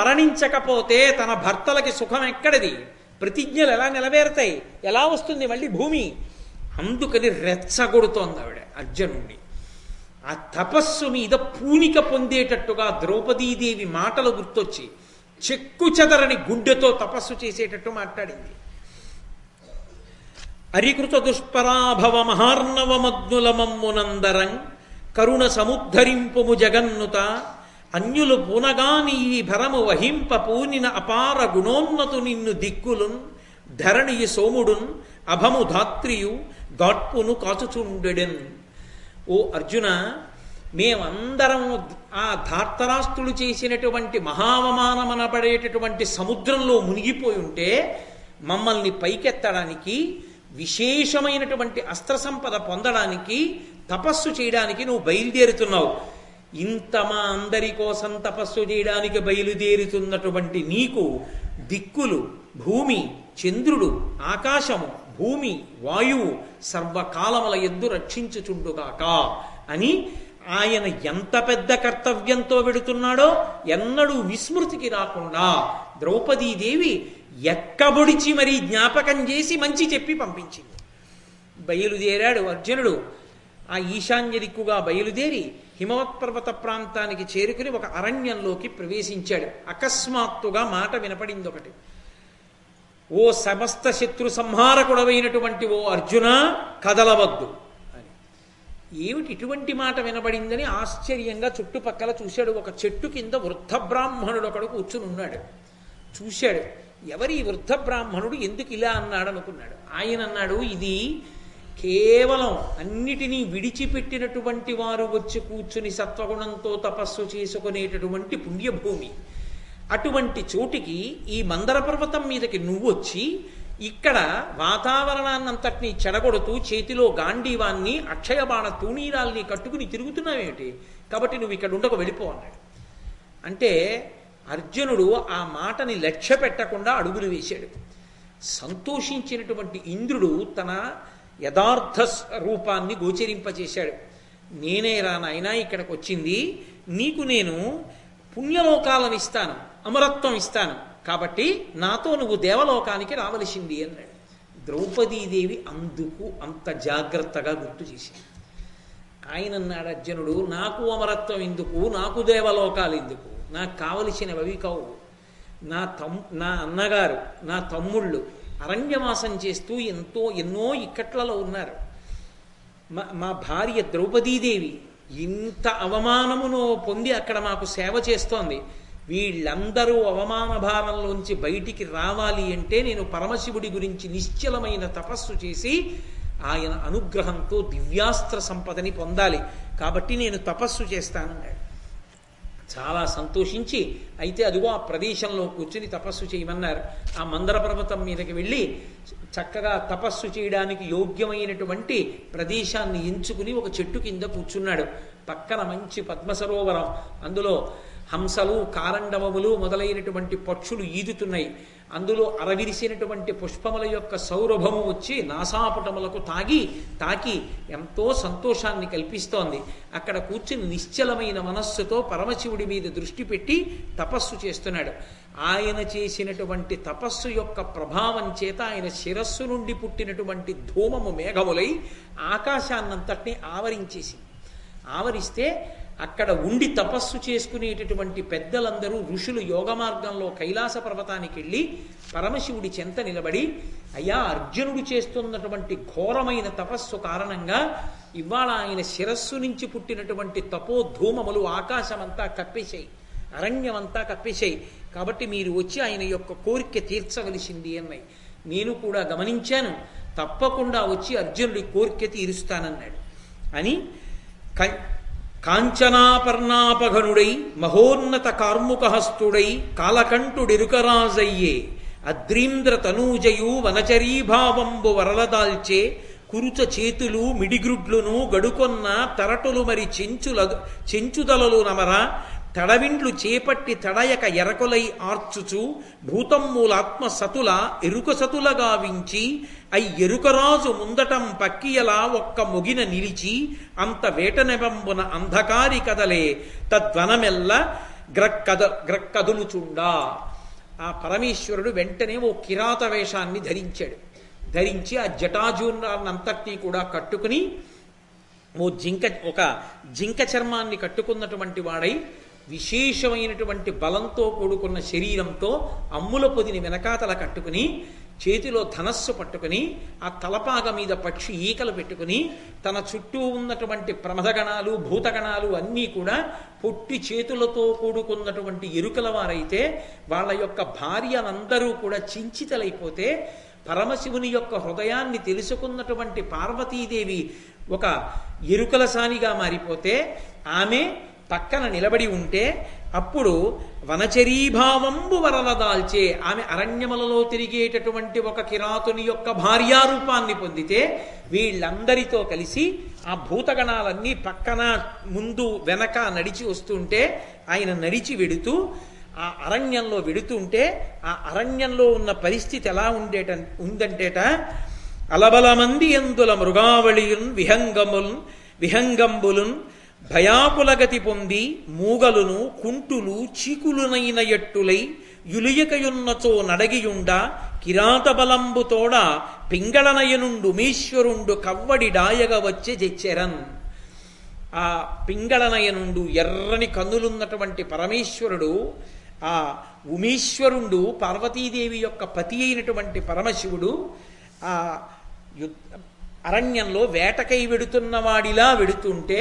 మరణించకపోతే తన భర్తలకి సుఖం ఎక్కడిది? ప్రతిజ్ఞలు ఎలా నెరవేరుతాయి ఎలా వస్తుంది మళ్ళీ భూమి? అందుకని రెచ్చగొడుతోంది ఆవిడ అర్జునుడిని ఆ తపస్సు మీద పూనిక పొందేటట్టుగా ద్రౌపదీదేవి మాటలు గుర్తొచ్చి చెక్కు చెదరని గుడ్డెతో తపస్సు చేసేటట్టు మాట్లాడింది. అరికృత దుష్పరాభవ మహార్ణవమగ్నుల మమ్మునందరం కరుణ సముద్ధరింపుము జగన్నుత అన్యులు పూనగాని ఈ భరము వహింప పూనిన అపార గుణోన్నతు నిన్ను దిక్కులున్ ధరణియి సోముడున్ అభము ధాత్రియు గాట్పును కాచుచుండెడెన్. ఓ అర్జున మేమందరం ఆ ధార్తరాష్ట్రులు చేసినటువంటి మహావమానమనబడేటటువంటి సముద్రంలో మునిగిపోయి ఉంటే మమ్మల్ని పైకెత్తడానికి విశేషమైనటువంటి అస్త్ర సంపద పొందడానికి తపస్సు చేయడానికి నువ్వు బయలుదేరుతున్నావు. ఇంత మా అందరి కోసం తపస్సు చేయడానికి బయలుదేరుతున్నటువంటి నీకు దిక్కులు భూమి చంద్రుడు ఆకాశము భూమి వాయువు సర్వకాలముల ఎద్దు రక్షించుచుండుగాక అని ఆయన ఎంత పెద్ద కర్తవ్యంతో వెడుతున్నాడో ఎన్నడూ విస్మృతికి రాకుండా ద్రౌపదీదేవి ఎక్కబొడిచి మరీ జ్ఞాపకం చేసి మంచి చెప్పి పంపించింది. బయలుదేరాడు అర్జునుడు. ఆ ఈశాన్య దిక్కుగా బయలుదేరి హిమవత్ పర్వత ప్రాంతానికి చేరుకుని ఒక అరణ్యంలోకి ప్రవేశించాడు. అకస్మాత్తుగా మాట వినపడింది ఒకటి ఓ సమస్త శత్రు సంహారకుడవైనటువంటి ఓ అర్జున కదలవద్దు అని. ఏమిటి ఇటువంటి మాట వినబడిందని ఆశ్చర్యంగా చుట్టుపక్కల చూశాడు. ఒక చెట్టు కింద వృద్ధ బ్రాహ్మణుడు ఒకడు కూర్చుని ఉన్నాడు. చూశాడు. ఎవరి వృద్ధ బ్రాహ్మణుడు? ఎందుకు ఇలా అన్నాడు అనుకున్నాడు ఆయన అన్నాడు ఇది కేవలం అన్నిటినీ విడిచిపెట్టినటువంటి వారు వచ్చి కూర్చుని సత్వగుణంతో తపస్సు చేసుకునేటటువంటి పుణ్యభూమి. అటువంటి చోటికి ఈ మందర పర్వతం మీదకి నువ్వొచ్చి ఇక్కడ వాతావరణాన్నంతటినీ చెడగొడుతూ చేతిలో గాంధీవాన్ని అక్షయబాణ తూణీరాల్ని కట్టుకుని తిరుగుతున్నావేమిటి? కాబట్టి నువ్వు ఇక్కడ ఉండక వెళ్ళిపో అన్నాడు. అంటే అర్జునుడు ఆ మాటని లక్ష్య పెట్టకుండా అడుగులు వేశాడు. సంతోషించినటువంటి ఇంద్రుడు తన యథార్థ రూపాన్ని గోచరింపచేశాడు. నేనే రా నాయనా ఇక్కడికి వచ్చింది నీకు నేను పుణ్యలోకాలను ఇస్తాను అమరత్వం ఇస్తాను. కాబట్టి నాతో నువ్వు దేవలోకానికి రావలసింది అన్నాడు. ద్రౌపదీదేవి అందుకు అంత జాగ్రత్తగా గుర్తు చేసింది. ఆయన అన్నాడు అర్జునుడు నాకు అమరత్వం ఎందుకు? నాకు దేవలోకాలు ఎందుకు? నాకు కావలసినవి కావు. నా తమ్ నా అన్నగారు నా తమ్ముళ్ళు అరణ్యవాసం చేస్తూ ఎంతో ఎన్నో ఇక్కట్లలో ఉన్నారు. మా మా భార్య ద్రౌపదీదేవి ఇంత అవమానమును పొంది అక్కడ మాకు సేవ చేస్తోంది. వీళ్ళందరూ అవమాన భారంలోంచి బయటికి రావాలి అంటే నేను పరమశివుడి గురించి నిశ్చలమైన తపస్సు చేసి ఆయన అనుగ్రహంతో దివ్యాస్త్ర సంపదని పొందాలి. కాబట్టి నేను తపస్సు చేస్తానన్నాడు చాలా సంతోషించి అయితే అదిగో ఆ ప్రదేశంలో కూర్చుని తపస్సు చేయమన్నారు. ఆ మందర పర్వతం మీదకి వెళ్ళి చక్కగా తపస్సు చేయడానికి యోగ్యమైనటువంటి ప్రదేశాన్ని ఎంచుకుని ఒక చెట్టు కింద కూర్చున్నాడు. పక్కన మంచి పద్మ సరోవరం అందులో హంసలు కారండవములు మొదలైనటువంటి పక్షులు ఈదుతున్నాయి. అందులో అరవిరిసినటువంటి పుష్పముల యొక్క సౌరభము వచ్చి నాసాపుటములకు తాగి తాకి ఎంతో సంతోషాన్ని కల్పిస్తోంది. అక్కడ కూర్చుని నిశ్చలమైన మనస్సుతో పరమశివుడి మీద దృష్టి పెట్టి తపస్సు చేస్తున్నాడు. ఆయన చేసినటువంటి తపస్సు యొక్క ప్రభావం చేత ఆయన శిరస్సు నుండి పుట్టినటువంటి ధూమము మేఘములై ఆకాశాన్నంతటినీ ఆవరించేసింది. ఆవరిస్తే అక్కడ ఉండి తపస్సు చేసుకునేటటువంటి పెద్దలందరూ ఋషులు యోగ మార్గంలో కైలాస పర్వతానికి వెళ్ళి పరమశివుడి చెంత నిలబడి అయ్యా అర్జునుడు చేస్తున్నటువంటి ఘోరమైన తపస్సు కారణంగా ఇవాళ ఆయన శిరస్సు నుంచి పుట్టినటువంటి తపోధూమములు ఆకాశమంతా కప్పేశాయి అరణ్యమంతా కప్పేశాయి. కాబట్టి మీరు వచ్చి ఆయన యొక్క కోరిక తీర్చవలసింది అన్నాయి. నేను కూడా గమనించాను తప్పకుండా వచ్చి అర్జునుడి కోరిక తీరుస్తానన్నాడు అని కాంచనాపర్ణాపఘనుడై మహోన్నత కార్ముకహస్తుడై కాలకంఠుడిరుకరాజయ్యే అద్రీంద్ర తనూజయు వనచరీభావంబు వరలదాల్చే కురుచ చేతులు మిడిగ్రుడ్లును గడుకొన్న తరటులు మరి చెంచుల చెంచుదలలు నమర తడవిండ్లు చేపట్టి తడయక ఎరకొలై ఆర్చుచు భూతమ్ములాత్మ సతుల ఎరుక సతుల గావించి అయి ఎరుకరాజు ముందటం పక్కియలా ఒక్క ముగిన నిలిచి అంత వేటనెబంబున అంధకారి కదలే తద్వనమెల్ల గ్రక్కద గ్రక్కదులుచుండా. ఆ పరమేశ్వరుడు వెంటనే ఓ కిరాత వేషాన్ని ధరించాడు. ధరించి ఆ జటాజూర్ణాన్నంతటినీ కూడా కట్టుకుని ఓ జింక ఒక జింక చర్మాన్ని కట్టుకున్నటువంటి వాడై విశేషమైనటువంటి బలంతో కూడుకున్న శరీరంతో అమ్ముల పొదిని వెనకాతల కట్టుకుని చేతిలో ధనస్సు పట్టుకుని ఆ తలపాగ మీద పక్షి ఈకలు పెట్టుకుని తన చుట్టూ ఉన్నటువంటి ప్రమదగణాలు భూతగణాలు అన్నీ కూడా పొట్టి చేతులతో కూడుకున్నటువంటి ఎరుకల వారైతే వాళ్ళ యొక్క భార్యలందరూ కూడా చించితలైపోతే పరమశివుని యొక్క హృదయాన్ని తెలుసుకున్నటువంటి పార్వతీదేవి ఒక ఎరుకల సానిగా మారిపోతే ఆమె పక్కన నిలబడి ఉంటే అప్పుడు వనచరీభావంబు వరలదాల్చే ఆమె అరణ్యములలో తిరిగేటటువంటి ఒక కిరాతుని యొక్క భార్యారూపాన్ని పొందితే వీళ్ళందరితో కలిసి ఆ భూతగణాలన్నీ పక్కన ముందు వెనక నడిచి వస్తుంటే ఆయన నడిచి వెడుతూ ఆ అరణ్యంలో వెడుతుంటే ఆ అరణ్యంలో ఉన్న పరిస్థితి ఎలా ఉండేట ఉందంటేట అలబలమంది ఎందుల మృగావళియున్ విహంగముల్ విహంగంబులున్ భయాకులగతి పొంది మూగలును కుంటులు చీకులునైన ఎట్టులై యులియకయున్నచో నడగియుండ కిరాత బలంబుతోడ పింగళనయనుండు మీశ్వరుండు కవ్వడి డాయగ వచ్చే జెచ్చెరన్. ఆ పింగళనయనుండు ఎర్రని కన్నులున్నటువంటి పరమేశ్వరుడు ఆ ఉమీశ్వరుండు పార్వతీదేవి యొక్క పతి అయినటువంటి పరమశివుడు ఆ అరణ్యంలో వేటకై వెడుతున్న వాడిలా వెడుతుంటే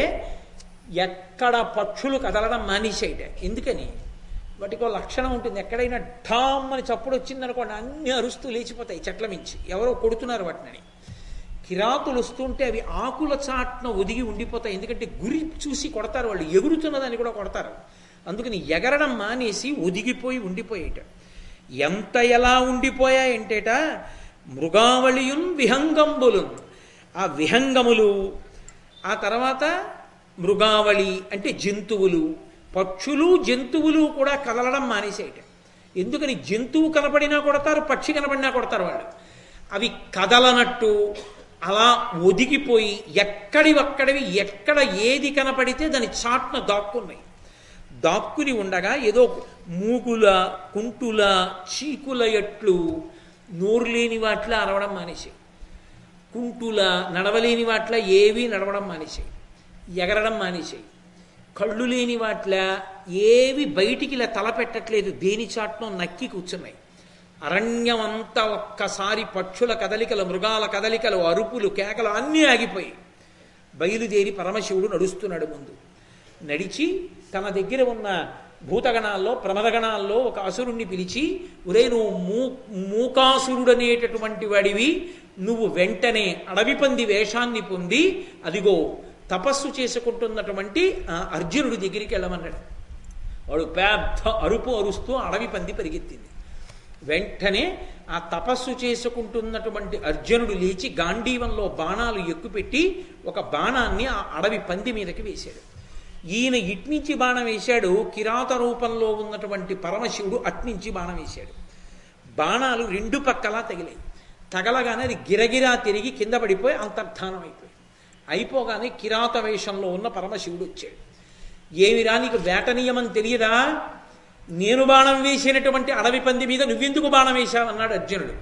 ఎక్కడ పక్షులు కదలడం మానేసేయట. ఎందుకని? వాటికో లక్షణం ఉంటుంది. ఎక్కడైనా ఠామ్ అని చప్పుడు వచ్చిందనుకోండి అన్ని అరుస్తూ లేచిపోతాయి చెట్ల మించి. ఎవరో కొడుతున్నారు వాటిని కిరాతులు వస్తుంటే అవి ఆకుల చాట్న ఒదిగి ఉండిపోతాయి. ఎందుకంటే గురి చూసి కొడతారు వాళ్ళు. ఎగురుతున్నదని కూడా కొడతారు. అందుకని ఎగరడం మానేసి ఒదిగిపోయి ఉండిపోయేట. ఎంత ఎలా ఉండిపోయాయంటేట మృగావళియున్ విహంగంబులు ఆ విహంగములు ఆ తర్వాత మృగావళి అంటే జంతువులు. పక్షులు జంతువులు కూడా కదలడం మానేసేయట ఎందుకని జంతువు కనపడినా కొడతారు పక్షి కనపడినా కొడతారు వాళ్ళు. అవి కదలనట్టు అలా ఒదిగిపోయి ఎక్కడి ఒక్కడివి ఎక్కడ ఏది కనపడితే దాని చాట్న దాక్కున్నాయి. దాక్కుని ఉండగా ఏదో మూగుల కుంటుల చీకుల ఎట్లు నోరులేని వాట్ల వాటిలో అరవడం మానేసాయి కుంటుల నడవలేని వాట్ల ఏవి నడవడం మానేసాయి ఎగరడం మానేసాయి కళ్ళు లేని వాట్ల ఏవి బయటికి ఇలా తలపెట్టట్లేదు దేని చాట్నో నక్కి కూర్చున్నాయి. అరణ్యం అంతా ఒక్కసారి పక్షుల కదలికలు మృగాల కదలికలు అరుపులు కేకలు అన్నీ ఆగిపోయి బయలుదేరి పరమశివుడు నడుస్తున్నాడు ముందు. నడిచి తన దగ్గర ఉన్న భూతగణాల్లో ప్రమదగణాల్లో ఒక అసురుణ్ణి పిలిచి ఒరే నువ్వు మూ మూకాసురుడనేటటువంటి వాడివి. నువ్వు వెంటనే అడవి పంది వేషాన్ని పొంది అదిగో తపస్సు చేసుకుంటున్నటువంటి అర్జునుడి దగ్గరికి వెళ్ళమన్నాడు. వాడు పెద్ద అరుపు అరుస్తూ అడవి పంది పరిగెత్తింది. వెంటనే ఆ తపస్సు చేసుకుంటున్నటువంటి అర్జునుడు లేచి గాంధీవంలో బాణాలు ఎక్కుపెట్టి ఒక బాణాన్ని ఆ అడవి పంది మీదకి వేశాడు. ఈయన ఇట్నుంచి బాణం వేశాడు కిరాత రూపంలో ఉన్నటువంటి పరమశివుడు అట్నుంచి బాణం వేశాడు. బాణాలు రెండు పక్కలా తగిలాయి. తగలగానే అది గిరగిరా తిరిగి కింద పడిపోయి అంతర్ధానం అయిపోయింది అయిపోగానే కిరాత వేషంలో ఉన్న పరమశివుడు వచ్చాడు. ఏమిరా నీకు వేట నియమం తెలియదా? నేను బాణం వేసినటువంటి అడవి పంది మీద నువ్వెందుకు బాణం వేశావన్నాడు అర్జునుడు.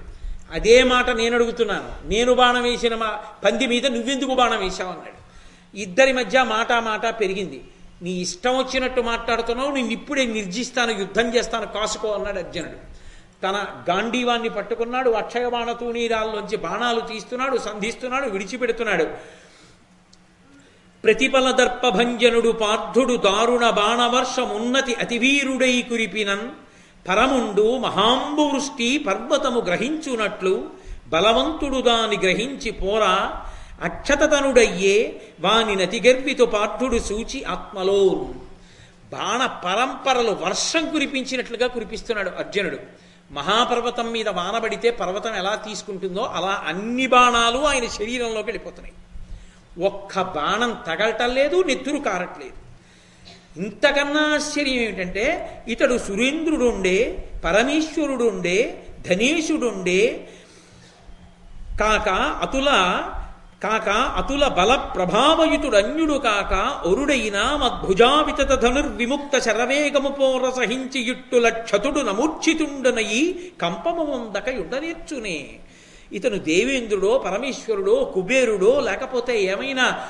అదే మాట నేను అడుగుతున్నాను. నేను బాణం వేసిన మా పంది మీద నువ్వెందుకు బాణం వేశావన్నాడు ఇద్దరి మధ్య మాట మాట పెరిగింది. నీ ఇష్టం వచ్చినట్టు మాట్లాడుతున్నావు నేను ఇప్పుడే నిర్జిస్తాను యుద్ధం చేస్తాను కాసుకో అన్నాడు అర్జునుడు. తన గాంధీవాన్ని పట్టుకున్నాడు అక్షయ బాణతూణీరాల్లోంచి బాణాలు తీస్తున్నాడు సంధిస్తున్నాడు విడిచిపెడుతున్నాడు. ప్రతిఫల దర్పభంజనుడు పార్థుడు దారుణ బాణవర్షమున్నతి అతివీరుడై కురిపినన్ పరముండు మహాంబువృష్టి పర్వతము గ్రహించునట్లు బలవంతుడు దాని గ్రహించి పోరా అక్షతతనుడయ్యే వాని నతిగర్వితు పార్థుడు సూచి ఆత్మలో బాణ పరంపరలు వర్షం కురిపించినట్లుగా కురిపిస్తున్నాడు అర్జునుడు. మహాపర్వతం మీద వానబడితే పర్వతం ఎలా తీసుకుంటుందో అలా అన్ని బాణాలు ఆయన శరీరంలోకి వెళ్ళిపోతున్నాయి. ఒక్క బాణం తగలటం లేదు నెత్తురు కారట్లేదు. ఇంతకన్నా ఆశ్చర్యం ఏమిటంటే ఇతడు సురేంద్రుడుండే పరమేశ్వరుడుండే ధనేశుడుండే కాక అతుల కాక అతుల బల ప్రభావయుతుడన్యుడు కాక ఒరుడైన మద్భుజావితత ధనుర్విముక్త శరవేగము పోర సహించి యుట్టుల క్షతుడు నమూర్చితుండనయి కంపము వందక ఇతను దేవేంద్రుడో పరమేశ్వరుడో కుబేరుడో లేకపోతే ఏమైనా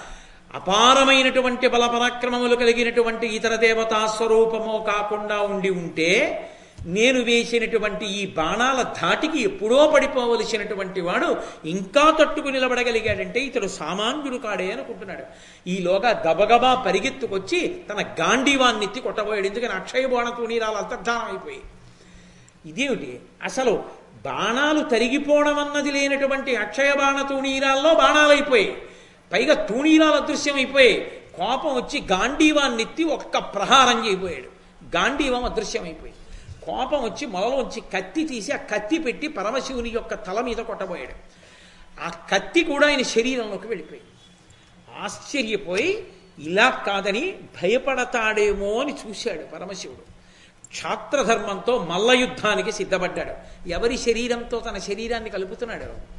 అపారమైనటువంటి బలపరాక్రమములు కలిగినటువంటి ఇతర దేవతా స్వరూపమో కాకుండా ఉండి ఉంటే నేను వేసినటువంటి ఈ బాణాల ధాటికి ఎప్పుడో పడిపోవలసినటువంటి వాడు ఇంకా తట్టుకు నిలబడగలిగాడంటే ఇతడు సామాన్యుడు కాడే అనుకుంటున్నాడు. ఈలోగా గబగబా పరిగెత్తుకొచ్చి తన గాంధీవాన్నెత్తి కొట్టబోయాడు. ఎందుకని అక్షయ బాణ తూణీరాలు అంతర్ధానం అయిపోయి ఇదేమిటి? అసలు బాణాలు తరిగిపోవడం అన్నది లేనటువంటి అక్షయ బాణ తూణీరాల్లో బాణాలు అయిపోయాయి. పైగా తూణీరాలు అదృశ్యమైపోయాయి కోపం వచ్చి గాంధీవాన్నెత్తి ఒక్క ప్రహారం చేయబోయాడు. గాంధీవం అదృశ్యమైపోయింది కోపం వచ్చి మొదలోంచి కత్తి తీసి ఆ కత్తి పెట్టి పరమశివుని యొక్క తల మీద కొట్టబోయాడు. ఆ కత్తి కూడా ఆయన శరీరంలోకి వెళ్ళిపోయింది. ఆశ్చర్యపోయి ఇలా కాదని భయపడతాడేమో అని చూశాడు పరమశివుడు. క్షాత్రధర్మంతో మల్ల యుద్ధానికి సిద్ధపడ్డాడు. ఎవరి శరీరంతో తన శరీరాన్ని కలుపుతున్నాడు?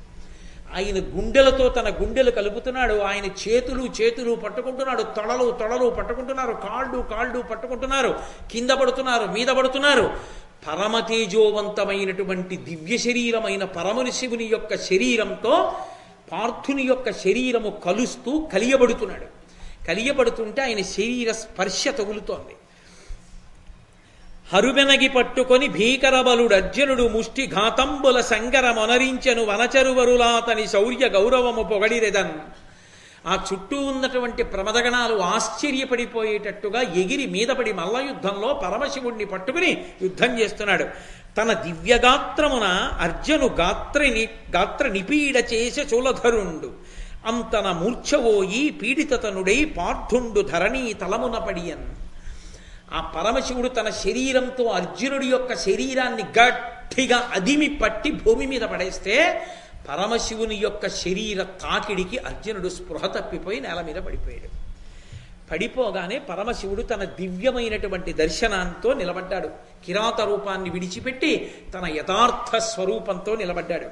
ఆయన గుండెలతో తన గుండెలు కలుపుతున్నాడు. ఆయన చేతులు చేతులు పట్టుకుంటున్నాడు. తొడలు తొడలు పట్టుకుంటున్నారు. కాళ్ళు కాళ్ళు పట్టుకుంటున్నారు. కింద పడుతున్నారు. మీద పడుతున్నారు. పరమతేజోవంతమైనటువంటి దివ్య శరీరమైన పరమని శివుని యొక్క శరీరంతో పార్థుని యొక్క శరీరము కలుస్తూ కలియబడుతున్నాడు. కలియబడుతుంటే ఆయన శరీర స్పర్శ తగులుతోంది. హరుబెనగి పట్టుకొని భీకరబలుడు అర్జునుడు ముష్టి ఘాతంబుల సంగర మొనరించెను వనచరువరులాతని శౌర్య గౌరవము పొగడిరెదన్. ఆ చుట్టూ ఉన్నటువంటి ప్రమదగణాలు ఆశ్చర్యపడిపోయేటట్టుగా ఎగిరి మీదపడి మల్ల యుద్ధంలో పరమశివుణ్ణి పట్టుకుని యుద్ధం చేస్తున్నాడు. తన దివ్యగాత్రమున అర్జును గాత్రిని గాత్ర నిపీడ చేసే చూలధరుండు అంతన మూర్ఛవోయి పీడితతనుడై పార్థుండు ధరణీ తలమున పడియన్. ఆ పరమశివుడు తన శరీరంతో అర్జునుడి యొక్క శరీరాన్ని గట్టిగా అదిమి పట్టి భూమి మీద పడేస్తే పరమశివుని యొక్క శరీర తాకిడికి అర్జునుడు స్పృహ తప్పిపోయి నేల మీద పడిపోయాడు. పడిపోగానే పరమశివుడు తన దివ్యమైనటువంటి దర్శనాంతో నిలబడ్డాడు. కిరాత రూపాన్ని విడిచిపెట్టి తన యథార్థ స్వరూపంతో నిలబడ్డాడు.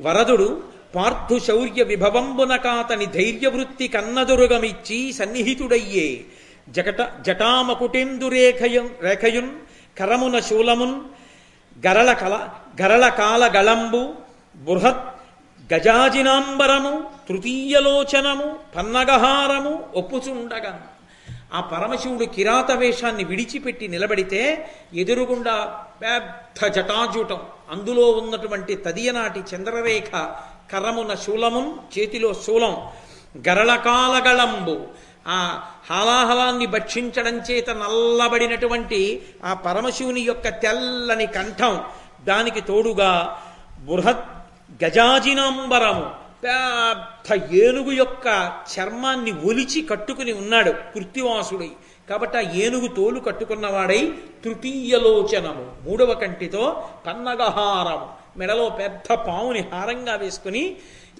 వరదుడు పార్థు శౌర్య విభవంబునకాతని ధైర్యవృత్తి కన్నదురుగమిచ్చి సన్నిహితుడయ్యే జగట జటామకుటేందు రేఖయున్ రేఖయున్ కరమున శూలమున్ గరళ కల గరళ కాల గళంబు బృహత్ గజాజినాంబరము తృతీయలోచనము పన్నగహారము ఒప్పుచుండగా. ఆ పరమశివుడు కిరాత వేషాన్ని విడిచిపెట్టి నిలబడితే ఎదురుగుండా పెద్ద జటాజూటం. అందులో ఉన్నటువంటి తదియనాటి చంద్రరేఖ కర్రమున శూలమున్ చేతిలో శూలం గరళకాలగళంబు ఆ హాలాహలాన్ని భక్షించడం చేత నల్లబడినటువంటి ఆ పరమశివుని యొక్క తెల్లని కంఠం దానికి తోడుగా బృహత్ గజాజినాంబరము పెద్ద ఏనుగు యొక్క చర్మాన్ని ఒలిచి కట్టుకుని ఉన్నాడు కృత్తివాసుడై. కాబట్టి ఆ ఏనుగు తోలు కట్టుకున్నవాడై తృతీయలోచనము మూడవ కంటితో పన్నగహారము మెడలో పెద్ద పావుని హారంగా వేసుకుని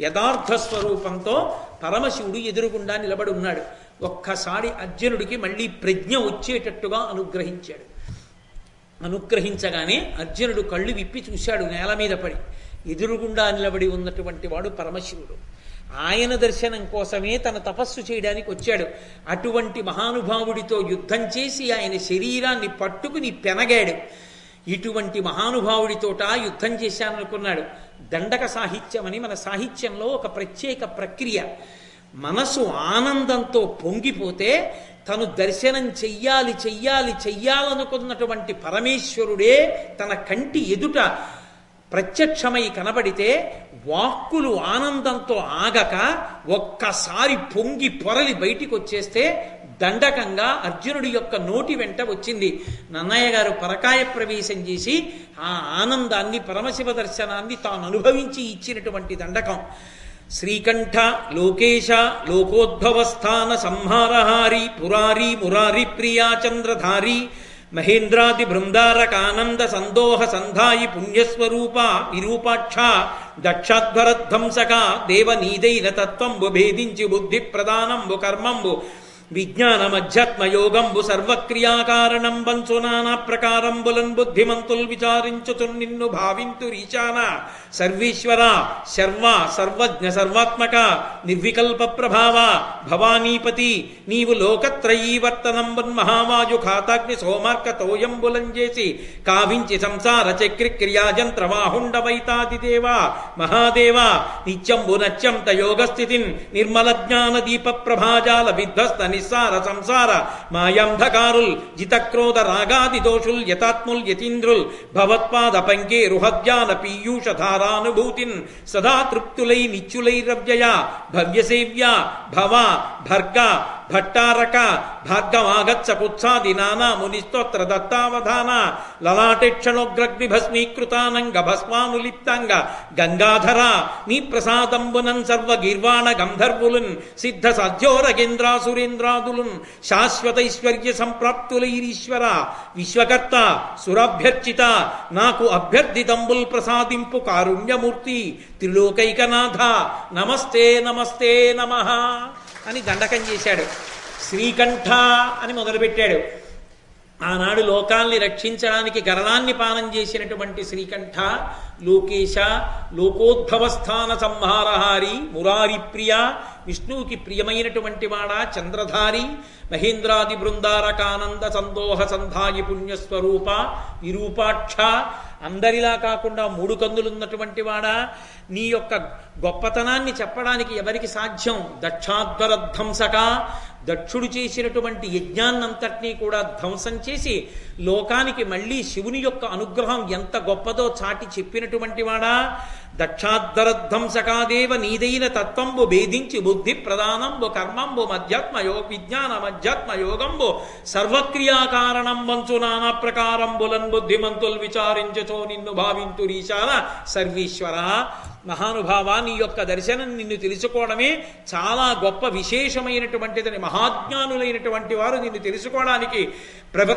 యథార్థ స్వరూపంతో పరమశివుడు ఎదురుగుండా నిలబడి ఉన్నాడు. ఒక్కసారి అర్జునుడికి మళ్ళీ ప్రజ్ఞ వచ్చేటట్టుగా అనుగ్రహించాడు. అనుగ్రహించగానే అర్జునుడు కళ్ళు విప్పి చూశాడు నేల మీద పడి. ఎదురుగుండా నిలబడి ఉన్నటువంటి వాడు పరమశివుడు. ఆయన దర్శనం కోసమే తన తపస్సు చేయడానికి వచ్చాడు. అటువంటి మహానుభావుడితో యుద్ధం చేసి ఆయన శరీరాన్ని పట్టుకుని పెనగాడు. ఇటువంటి మహానుభావుడితోట యుద్ధం చేశాననుకున్నాడు. దండక సాహిత్యం అని మన సాహిత్యంలో ఒక ప్రత్యేక ప్రక్రియ. మనసు ఆనందంతో పొంగిపోతే తను దర్శనం చెయ్యాలి చెయ్యాలి చెయ్యాలనుకున్నటువంటి పరమేశ్వరుడే తన కంటి ఎదుట ప్రత్యక్షమై కనబడితే వాక్కులు ఆనందంతో ఆగక ఒక్కసారి పొంగి పొరలి బయటికి వచ్చేస్తే దండకంగా అర్జునుడి యొక్క నోటి వెంట వచ్చింది. నన్నయ్య గారు పరకాయ ప్రవేశం చేసి ఆ ఆనందాన్ని పరమశివ దర్శనాన్ని తాను అనుభవించి ఇచ్చినటువంటి దండకం. శ్రీకంఠ లోకేశ లోకోద్భవస్థాన సంహారహారి పురారి మురారి ప్రియా చంద్రధారి మహేంద్రాది బృందారకానంద సందోహ సంధాయి పుణ్యస్వరూప విరూపాక్ష దక్షాధ్వరధ్వంసక దేవ నీదైన తత్వంబు భేదించి బుద్ధి ప్రదానంబు కర్మంబు విజ్ఞానమధ్యాత్మ యోగంబు సర్వక్రియాకారణం బంచు నానా ప్రకారంబులన్ బుద్ధిమంతుల్ విచారించుతు నిన్ను భావింతు రీచాన సర్వీశ్వర శర్వ సర్వజ్ఞ సర్వాత్మక నిర్వికల్ప ప్రభావ భవానీపతి నీవు లోకత్రయీవర్తనంబున్ మహావాయు ఖాతాగ్ని సోమార్క తోయంబులం చేసి కావించి సంసార చక్రి క్రియాజంత్రవాహుండవైతాదిదేవ మహాదేవ నిత్యంబు నత్యంత యోగస్థితిన్ నిర్మల జ్ఞాన దీప ప్రభాజాల విధ్వస్త నిస్సార సంసార మాయంధకారుల్ జితక్రోధ రాగాది దోషుల్ యతాత్ముల్ యతీంద్రుల్ భవత్పాద పంకే రుహద్యాన పీయూష ధారానుభూతిన్ సదా తృప్తులై నిత్యులై రవ్యయ భవ్యసేవ్య భవ భర్గ భట్టారక భార్గవాగచ్చ కుత్సాది నానా మునిస్తోత్ర దత్తావధాన లలాటేక్షణోగ్రగ్ని భస్మీకృతానంగ భస్మానులిప్తాంగ గంగాధర నీ ప్రసాదంబునన్ సర్వ గీర్వాణ గంధర్వులున్ సిద్ధ సాధ్యోరగేంద్రాసురేంద్రాదులున్ శాశ్వతైశ్వర్య సంప్రాప్తులైరీశ్వర విశ్వకర్త సురాభ్యర్చిత నాకు అభ్యర్థితంబుల్ ప్రసాదింపు కారుణ్యమూర్తి త్రిలోకైకనాథ నమస్తే నమస్తే నమః అని దండకం చేశాడు. శ్రీకంఠ అని మొదలుపెట్టాడు. ఆనాడు లోకాల్ని రక్షించడానికి గరళాన్ని పానం చేసినటువంటి శ్రీకంఠ లోకేశ లోకోద్భవస్థాన సంహారహారి మురారి ప్రియ విష్ణువుకి ప్రియమైనటువంటి వాడ చంద్రధారి మహేంద్రాది బృందారకానంద సందోహ సంధాయి పుణ్యస్వరూప విరూపాక్ష అందరిలా కాకుండా మూడు కందులున్నటువంటి వాడా? నీ యొక్క గొప్పతనాన్ని చెప్పడానికి ఎవరికి సాధ్యం? దక్షాధ్వర ధ్వంసక దక్షుడు చేసినటువంటి యజ్ఞాన్నంతటినీ కూడా ధ్వంసం చేసి లోకానికి మళ్ళీ శివుని యొక్క అనుగ్రహం ఎంత గొప్పదో చాటి చెప్పినటువంటి వాడా? దక్షాధ్వరధ్వంసకాదేవ నీదైన తత్వంబు భేదించి బుద్ధి ప్రధానంబు కర్మంబు మధ్యాత్మ యో విజ్ఞాన మధ్యాత్మ యోగంబు సర్వక్రియాకారణం వంచు నానా ప్రకారంబులన్ బుద్ధిమంతుల్ విచారించచో నిన్ను భావింతురీశాన సర్వీశ్వర. మహానుభావ నీ యొక్క దర్శనం నిన్ను తెలుసుకోవడమే చాలా గొప్ప విశేషమైనటువంటిదని మహాజ్ఞానులైనటువంటి వారు నిన్ను తెలుసుకోవడానికి ప్రవ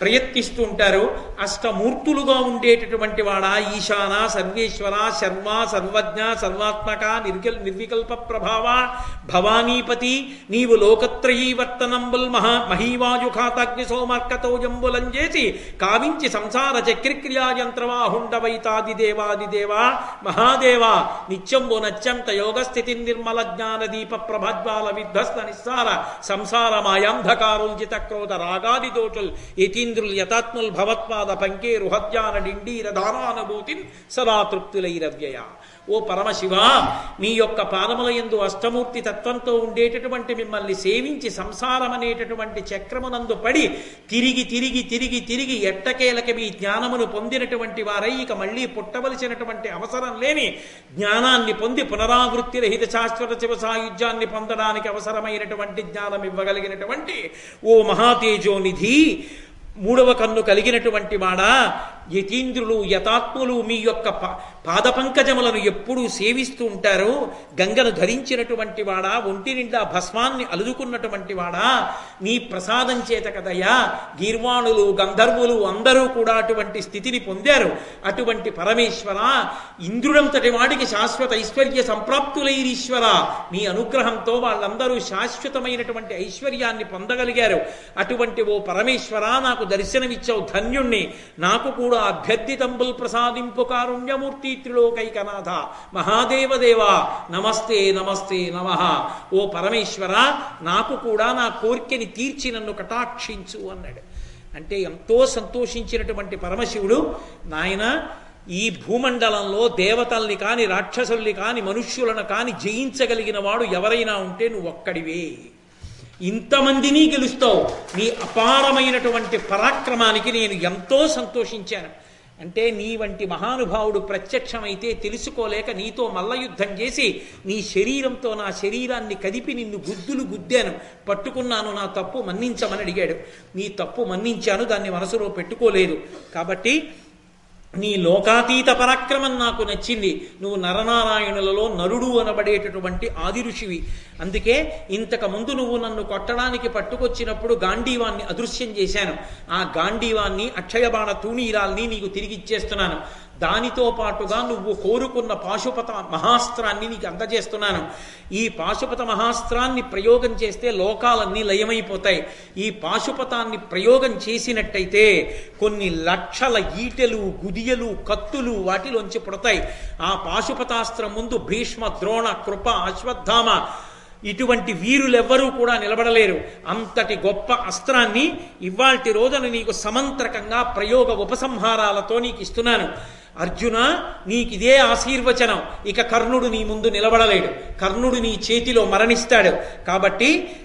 ప్రయత్నిస్తూ ఉంటారు. అష్టమూర్తులుగా ఉండేటటువంటి వాడా ఈశాన సర్వేశ్వర శర్మ సర్వజ్ఞ సర్వాత్మక నిర్గల్ నిర్వికల్ప ప్రభావ భవానీపతి నీవు లోకత్రయీవర్తనంబుల్ మహా మహీవాయుఖాతాగ్ని ఖాతాగ్ని సోమర్కతోజంబులం చేసి కావించి సంసార చక్రిక్రియాయంత్రవాహుండవైతాది దేవాది దేవా మహాదేవ నిత్యంబు నత్యంత యోగస్థితి నిర్మల జ్ఞాన దీప ప్రభద్వాల విధ్వస్త నిస్సార సంసార మాయాంధకారుల్జిత క్రోధ రాగాది దోషుల్ యతీంద్రుల్ యతాత్ముల్ భవత్పాద పంకే రుహద్యాన డిండీర దానానుభూతిన్ సదా తృప్తులైరవ్యయ ఓ పరమశివ మీ యొక్క పాదముల ఎందు అష్టమూర్తి తత్వంతో ఉండేటటువంటి మిమ్మల్ని సేవించి సంసారం అనేటటువంటి చక్రమునందు పడి తిరిగి తిరిగి తిరిగి తిరిగి ఎట్టకేలకి మీ జ్ఞానమును పొందినటువంటి వారై ఇక మళ్ళీ పుట్టవలసినటువంటి అవసరం లేని జ్ఞానాన్ని పొంది పునరావృత్తి రహిత శాశ్వత శివ సాయుధ్యాన్ని పొందడానికి అవసరమైనటువంటి జ్ఞానం ఇవ్వగలిగినటువంటి ఓ మహాతేజోనిధి మూడవ కన్ను కలిగినటువంటి వాడా యతీంద్రులు యథాత్ములు మీ యొక్క పాదపంకజములను ఎప్పుడూ సేవిస్తూ ఉంటారు గంగను ధరించినటువంటి వాడా ఒంటి నిండా భస్మాన్ని అలుదుకున్నటువంటి వాడా నీ ప్రసాదం చేత కదయ్యా గీర్వాణులు గంధర్వులు అందరూ కూడా అటువంటి స్థితిని పొందారు. అటువంటి పరమేశ్వర ఇంద్రుడంతటి వాడికి శాశ్వత ఐశ్వర్య సంప్రాప్తులైరీశ్వర నీ అనుగ్రహంతో వాళ్ళందరూ శాశ్వతమైనటువంటి ఐశ్వర్యాన్ని పొందగలిగారు. అటువంటి ఓ పరమేశ్వర నాకు దర్శనమిచ్చావు ధన్యుణ్ణి నాకు కూడా అభ్యర్థితంబుల్ ప్రసాదింపు కారుణ్యమూర్తి త్రిలోకైకనాథ. మహాదేవదేవ నమస్తే నమస్తే నమ. ఓ పరమేశ్వర నాకు కూడా నా కోరికని తీర్చి నన్ను కటాక్షించు అన్నాడు. అంటే ఎంతో సంతోషించినటువంటి పరమశివుడు నాయన ఈ భూమండలంలో దేవతల్ని కాని రాక్షసుల్ని కాని మనుష్యులను కాని జయించగలిగిన వాడు ఎవరైనా ఉంటే నువ్వు ఒక్కడివే ఇంతమందిని గెలుస్తావు. నీ అపారమైనటువంటి పరాక్రమానికి నేను ఎంతో సంతోషించాను. అంటే నీ వంటి మహానుభావుడు ప్రత్యక్షమైతే తెలుసుకోలేక నీతో మల్లయుద్ధం చేసి నీ శరీరంతో నా శరీరాన్ని కదిపి నిన్ను గుద్దులు గుద్దాను. పట్టుకున్నాను నా తప్పు మన్నించమని అడిగాడు. నీ తప్పు మన్నించాను దాన్ని మనసులో పెట్టుకోలేదు. కాబట్టి నీ లోకాతీత పరాక్రమం నాకు నచ్చింది. నువ్వు నరనారాయణులలో నరుడు అనబడేటటువంటి ఆది ఋషివి. అందుకే ఇంతకు ముందు నువ్వు నన్ను కొట్టడానికి పట్టుకొచ్చినప్పుడు గాంధీవాన్ని అదృశ్యం చేశాను. ఆ గాంధీవాన్ని అక్షయబాణ తూణీరాల్ని నీకు తిరిగి ఇచ్చేస్తున్నాను. దానితో పాటుగా నువ్వు కోరుకున్న పాశుపత మహాస్త్రాన్ని నీకు అందజేస్తున్నాను. ఈ పాశుపత మహాస్త్రాన్ని ప్రయోగం చేస్తే లోకాలన్నీ లయమైపోతాయి. ఈ పాశుపతాన్ని ప్రయోగం చేసినట్టయితే కొన్ని లక్షల ఈటెలు గుదియలు కత్తులు వాటిలోంచి పుడతాయి. ఆ పాశుపతాస్త్రం ముందు భీష్మ ద్రోణ కృప అశ్వత్థామ ఇటువంటి వీరులెవ్వరూ కూడా నిలబడలేరు. అంతటి గొప్ప అస్త్రాన్ని ఇవాల్టి రోజున నీకు సమంత్రకంగా ప్రయోగ ఉపసంహారాలతో నీకు ఇస్తున్నాను. అర్జున నీకిదే ఆశీర్వచనం. ఇక కర్ణుడు నీ ముందు నిలబడలేడు. కర్ణుడు నీ చేతిలో మరణిస్తాడు. కాబట్టి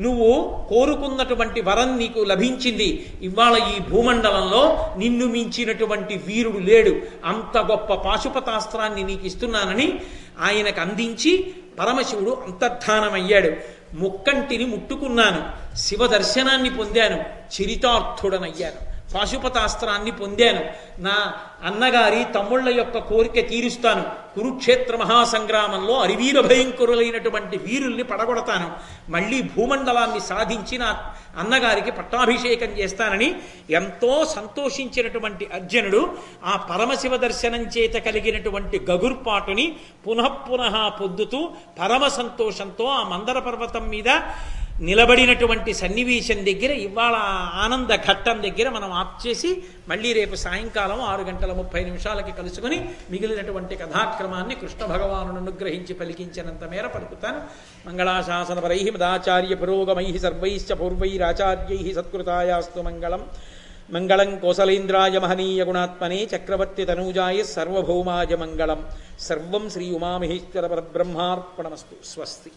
నువ్వు కోరుకున్నటువంటి వరం నీకు లభించింది. ఇవాళ ఈ భూమండలంలో నిన్ను మించినటువంటి వీరుడు లేడు. అంత గొప్ప పాశుపతాస్త్రాన్ని నీకు ఇస్తున్నానని ఆయనకు అందించి పరమశివుడు అంతర్ధానమయ్యాడు. ముక్కంటిని ముట్టుకున్నాను. శివ దర్శనాన్ని పొందాను. చరితార్థుడనయ్యాను. పాశుపతాస్త్రాన్ని పొందాను. నా అన్నగారి తమ్ముళ్ళ యొక్క కోరిక తీరుస్తాను. కురుక్షేత్ర మహాసంగ్రామంలో అరివీర భయంకరులైనటువంటి వీరుల్ని పడగొడతాను. మళ్ళీ భూమండలాన్ని సాధించి నా అన్నగారికి పట్టాభిషేకం చేస్తానని ఎంతో సంతోషించినటువంటి అర్జునుడు ఆ పరమశివ దర్శనం చేత కలిగినటువంటి గగుర్పాటుని పునఃపునః పొద్దుతూ పరమ సంతోషంతో ఆ మందర పర్వతం మీద నిలబడినటువంటి సన్నివేశం దగ్గర ఇవాళ ఆనంద ఘట్టం దగ్గర మనం ఆప్ చేసి మళ్ళీ రేపు సాయంకాలం ఆరు గంటల ముప్పై నిమిషాలకి కలుసుకుని మిగిలినటువంటి కథాక్రమాన్ని కృష్ణ భగవాను అనుగ్రహించి పలికించినంత మేర పలుకుతాను. మంగళాశాసన పరై మదాచార్య పురోగమై సర్వైశ్చ పూర్వైరాచార్యై సత్కృతాయాస్తు మంగళం. మంగళం కోసలేంద్రాయ మహనీయ గుణాత్మనే చక్రవర్తి తనూజాయ సర్వభౌమాయ మంగళం. సర్వం శ్రీ ఉమామహేశ్వర పరబ్రహ్మార్పణమస్తు. స్వస్తి.